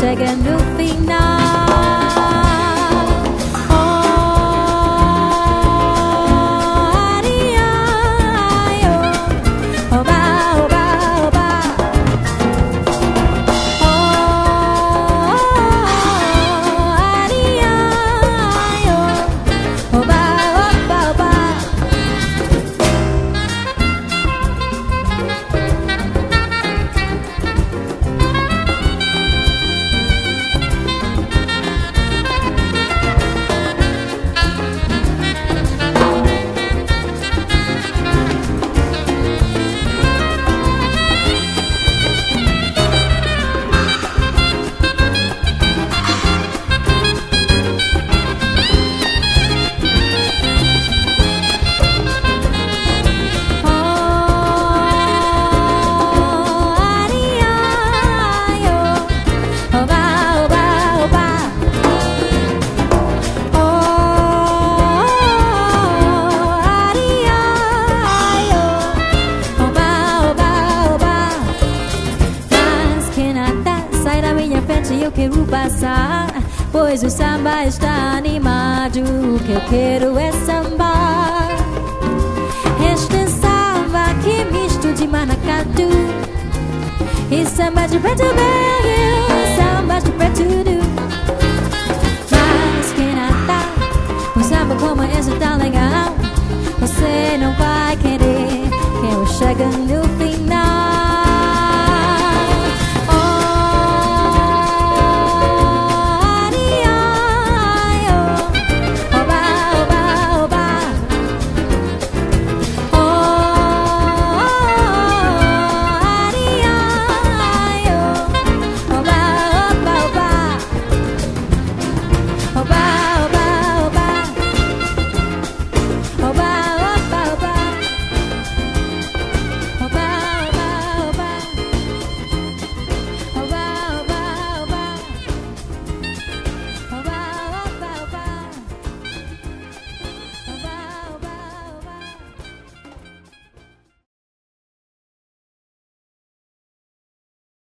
second to be now. passar, pois o samba está animado. O que eu quero é sambar. Este é samba que é misto de manacatu e samba de preto velho, samba de preto do. Mas que Natal, um samba como esse tá legal. Você não vai querer que eu chegue